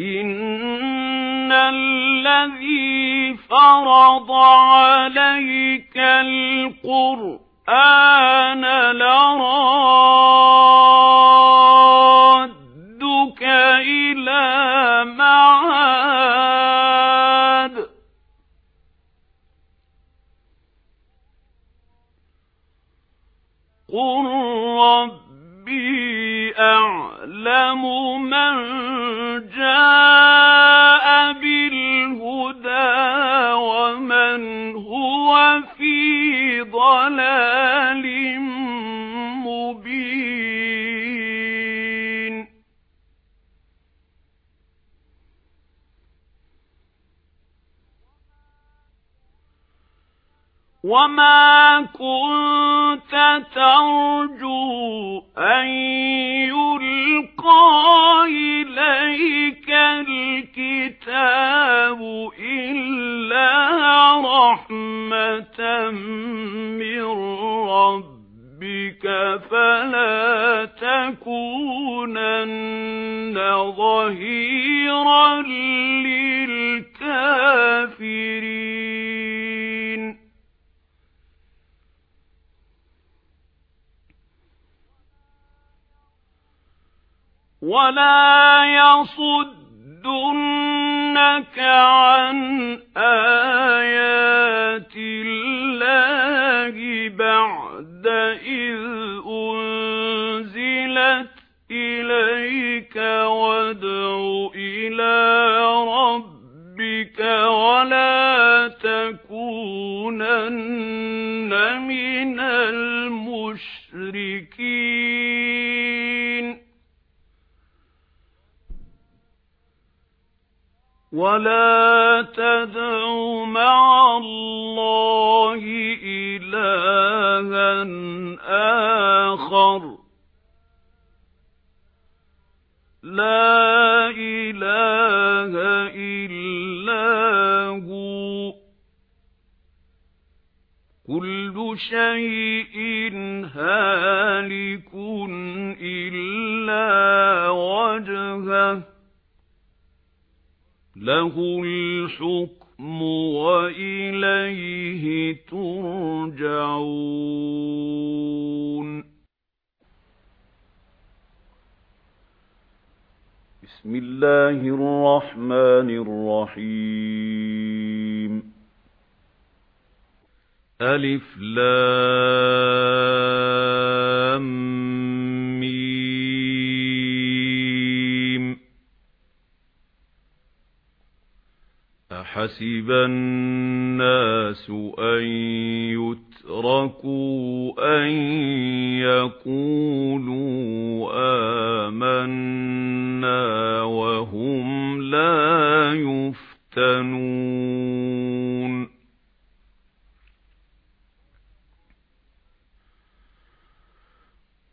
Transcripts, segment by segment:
إِنَّ الَّذِي فَرَضَ عَلَيْكَ الْقُرْآنَ لَرَادُّكَ إِلَى مَعَادٍ قُل رَّبِّي أَعْلَمُ مَن جَاءَ بِالْهُدَىٰ وَمَنْ هُوَ فِي ضَلَالٍ مُّبِينٍ. وَمَا كُنتَ تَرْجُو أَن رَحْمَةً مِّن رَّبِّكَ فَلَا تَكُونَنَّ ظَهِيرًا لِّلْكَافِرِينَ وَلَا يَصُدُّنَّكَ عَنْ آيَاتِ اللَّهِ بَعْدَ إِذْ أُنزِلَتْ إِلَيْكَ وَادْعُ إِلَىٰ رَبِّكَ وَلَا تَكُونَنَّ مِنَ الْمُشْرِكِينَ. وَلَا تَدْعُ مَعَ اللَّهِ إِلَٰهًا آخَرَ. لَا إِلَٰهَ إِلَّا هُوَ. كُلُّ شَيْءٍ هَالِكٌ إِلَّا وَجْهَهُ. لَهُ الْحُكْمُ وَإِلَيْهِ تُرْجَعُونَ. بِسْمِ اللَّهِ الرَّحْمَنِ الرَّحِيمِ. أَلِف لام. أَحَسِبَ النَّاسُ أَن يُتْرَكُوا أَن يَقُولُوا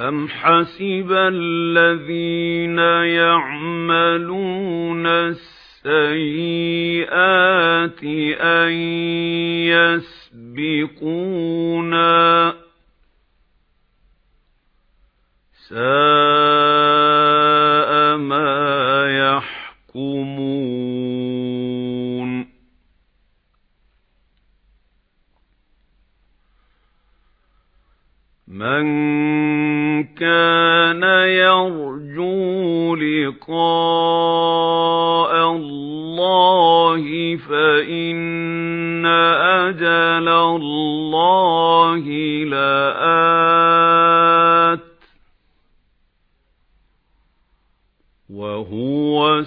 أَمْ حَسِبَ الَّذِينَ يَعْمَلُونَ السَّيِّئَاتِ أَن يَسْبِقُونَا سَاءَ مَا يَحْكُمُونَ مَنْ لِقَاءَ اللَّهِ فَإِنَّ أَجَلَ اللَّهِ لَآتٍ وَهُوَ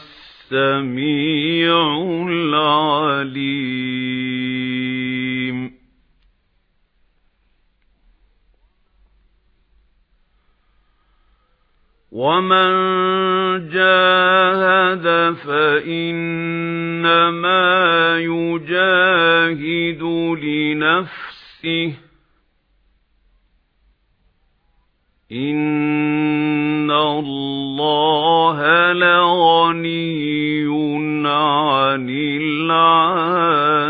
السَّمِيعُ الْعَلِيمُ وَمَن جَاهَدَ فَإِنَّمَا يُجَاهِدُ لِنَفْسِهِ إِنَّ اللَّهَ لَغَنِيٌّ عَنِ الْعَالَمِينَ